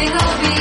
single beat.